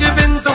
Big Vinta.